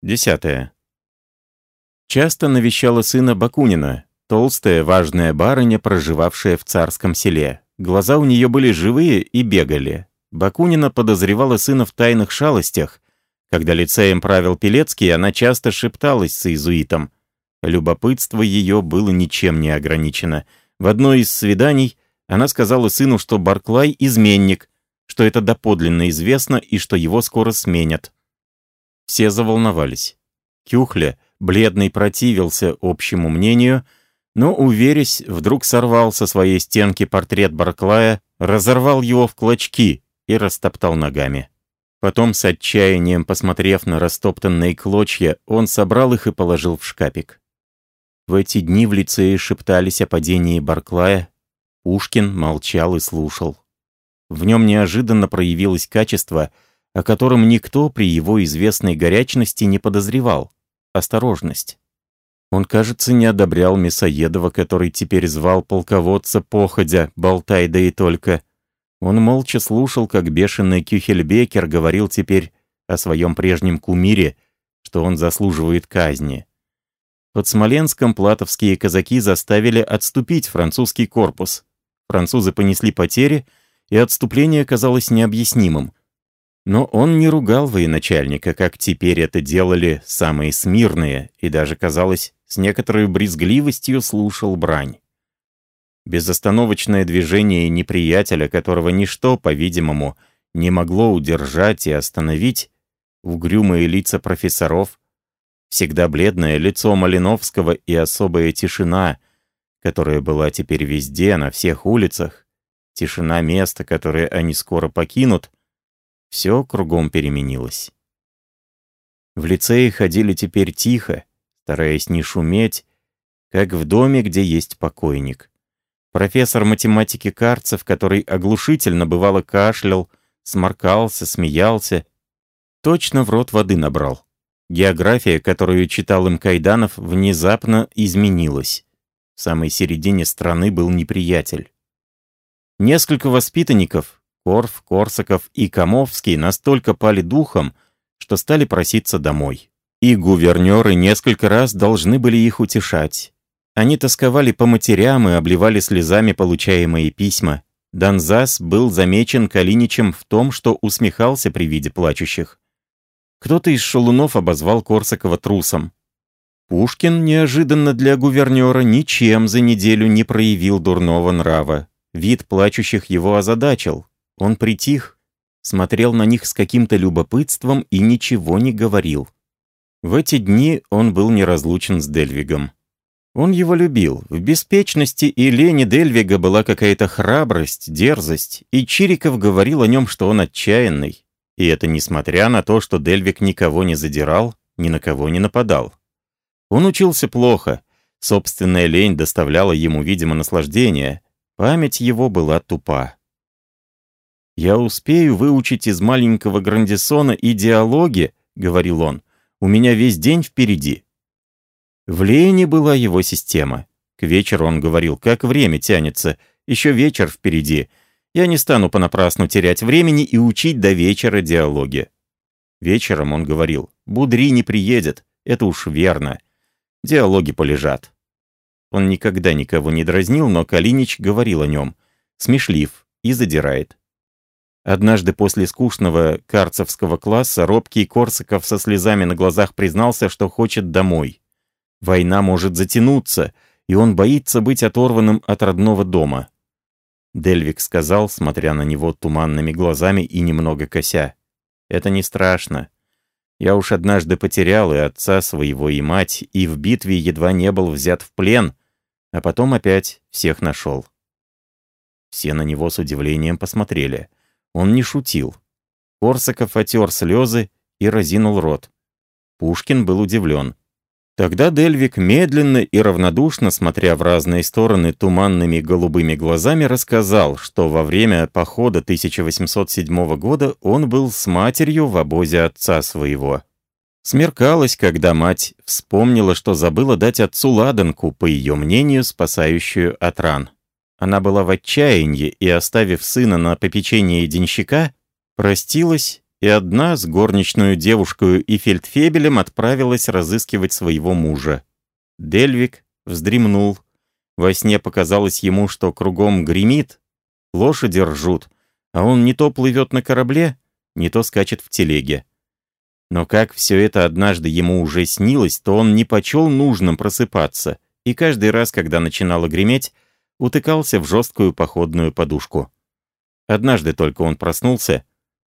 Десятое. Часто навещала сына Бакунина, толстая, важная барыня, проживавшая в царском селе. Глаза у нее были живые и бегали. Бакунина подозревала сына в тайных шалостях. Когда лицеем правил Пелецкий, она часто шепталась с иезуитом. Любопытство ее было ничем не ограничено. В одной из свиданий она сказала сыну, что Барклай — изменник, что это доподлинно известно и что его скоро сменят. Все заволновались. Кюхля — бледный противился общему мнению, но, уверясь, вдруг сорвал со своей стенки портрет Барклая, разорвал его в клочки и растоптал ногами. Потом, с отчаянием посмотрев на растоптанные клочья, он собрал их и положил в шкапик. В эти дни в лицее шептались о падении Барклая. Пушкин молчал и слушал. В нем неожиданно проявилось качество, о котором никто при его известной горячности не подозревал осторожность. Он, кажется, не одобрял Мясоедова, который теперь звал полководца походя, болтай да и только. Он молча слушал, как бешеный Кюхельбекер говорил теперь о своем прежнем кумире, что он заслуживает казни. Под Смоленском платовские казаки заставили отступить французский корпус. Французы понесли потери, и отступление казалось необъяснимым. Но он не ругал военачальника, как теперь это делали самые смирные, и даже, казалось, с некоторой брезгливостью слушал брань. Безостановочное движение неприятеля, которого ничто, по-видимому, не могло удержать и остановить, угрюмые лица профессоров, всегда бледное лицо Малиновского и особая тишина, которая была теперь везде, на всех улицах, тишина места, которое они скоро покинут — все кругом переменилось. В лицее ходили теперь тихо, стараясь не шуметь, как в доме, где есть покойник. Профессор математики Карцев, который оглушительно бывало кашлял, сморкался, смеялся, точно в рот воды набрал. География, которую читал им Кайданов, внезапно изменилась. В самой середине страны был неприятель. Несколько воспитанников, Корф, Корсаков и Комовский настолько пали духом, что стали проситься домой. И гувернеры несколько раз должны были их утешать. Они тосковали по матерям и обливали слезами получаемые письма. Донзас был замечен Калиничем в том, что усмехался при виде плачущих. Кто-то из шалунов обозвал Корсакова трусом. Пушкин неожиданно для гувернера ничем за неделю не проявил дурного нрава. Вид плачущих его озадачил. Он притих, смотрел на них с каким-то любопытством и ничего не говорил. В эти дни он был неразлучен с Дельвигом. Он его любил. В беспечности и лени Дельвига была какая-то храбрость, дерзость, и Чириков говорил о нем, что он отчаянный. И это несмотря на то, что Дельвиг никого не задирал, ни на кого не нападал. Он учился плохо. Собственная лень доставляла ему, видимо, наслаждение. Память его была тупа. «Я успею выучить из маленького Грандисона и диалоги», — говорил он. «У меня весь день впереди». В Лейне была его система. К вечеру он говорил, как время тянется, еще вечер впереди. Я не стану понапрасну терять времени и учить до вечера диалоги. Вечером он говорил, Будри не приедет, это уж верно. Диалоги полежат. Он никогда никого не дразнил, но Калинич говорил о нем. Смешлив и задирает. Однажды после скучного карцевского класса робкий Корсаков со слезами на глазах признался, что хочет домой. Война может затянуться, и он боится быть оторванным от родного дома. Дельвик сказал, смотря на него туманными глазами и немного кося. «Это не страшно. Я уж однажды потерял и отца своего, и мать, и в битве едва не был взят в плен, а потом опять всех нашел». Все на него с удивлением посмотрели. Он не шутил. Корсаков отер слезы и разинул рот. Пушкин был удивлен. Тогда Дельвик медленно и равнодушно, смотря в разные стороны туманными голубыми глазами, рассказал, что во время похода 1807 года он был с матерью в обозе отца своего. Смеркалось, когда мать вспомнила, что забыла дать отцу ладанку, по ее мнению, спасающую от ран. Она была в отчаянии и, оставив сына на попечение денщика, простилась и одна с горничную девушкой и фельдфебелем отправилась разыскивать своего мужа. Дельвик вздремнул. Во сне показалось ему, что кругом гремит, лошади ржут, а он не то плывет на корабле, не то скачет в телеге. Но как все это однажды ему уже снилось, то он не почел нужным просыпаться, и каждый раз, когда начинало греметь, утыкался в жесткую походную подушку. Однажды только он проснулся,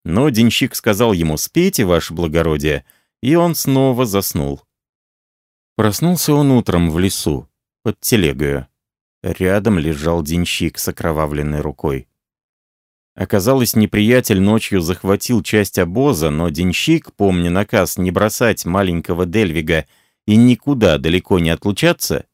но денщик сказал ему «Спейте, ваше благородие», и он снова заснул. Проснулся он утром в лесу, под телегою. Рядом лежал денщик с окровавленной рукой. Оказалось, неприятель ночью захватил часть обоза, но денщик, помня наказ не бросать маленького Дельвига и никуда далеко не отлучаться,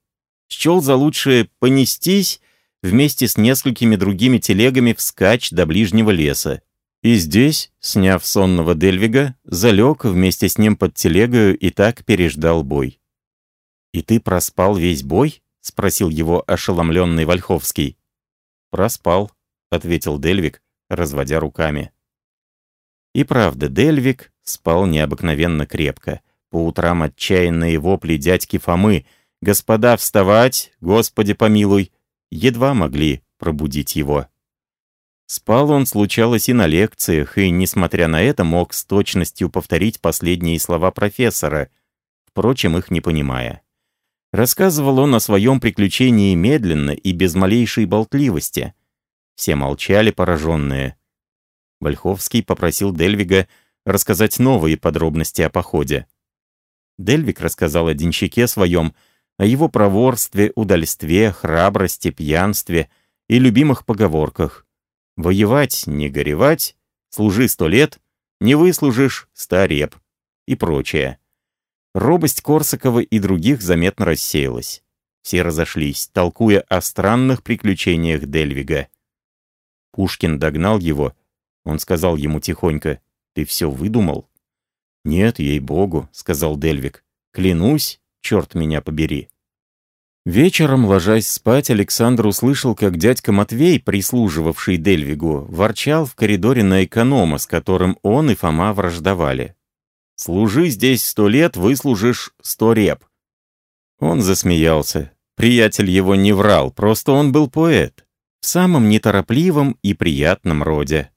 счел за лучшее понестись вместе с несколькими другими телегами вскачь до ближнего леса. И здесь, сняв сонного Дельвига, залег вместе с ним под телегою и так переждал бой. «И ты проспал весь бой?» — спросил его ошеломленный Вольховский. «Проспал», — ответил Дельвик, разводя руками. И правда, Дельвик спал необыкновенно крепко. По утрам отчаянные вопли дядьки Фомы «Господа, вставать! Господи, помилуй!» едва могли пробудить его. Спал он, случалось, и на лекциях, и, несмотря на это, мог с точностью повторить последние слова профессора, впрочем, их не понимая. Рассказывал он о своем приключении медленно и без малейшей болтливости — все молчали, пораженные. Вольховский попросил Дельвига рассказать новые подробности о походе. Дельвиг рассказал о денщике своем, о его проворстве, удальстве, храбрости, пьянстве и любимых поговорках. «Воевать, не горевать», «Служи сто лет», «Не выслужишь, ста реп» и прочее. Робость Корсакова и других заметно рассеялась. Все разошлись, толкуя о странных приключениях Дельвига. Пушкин догнал его. Он сказал ему тихонько, «Ты все выдумал?» «Нет, ей-богу», — сказал Дельвик. «Клянусь, черт меня побери». Вечером, ложась спать, Александр услышал, как дядька Матвей, прислуживавший Дельвигу, ворчал в коридоре на эконома, с которым он и Фома враждовали. «Служи здесь сто лет, выслужишь сто реп». Он засмеялся. Приятель его не врал, просто он был поэт в самом неторопливом и приятном роде.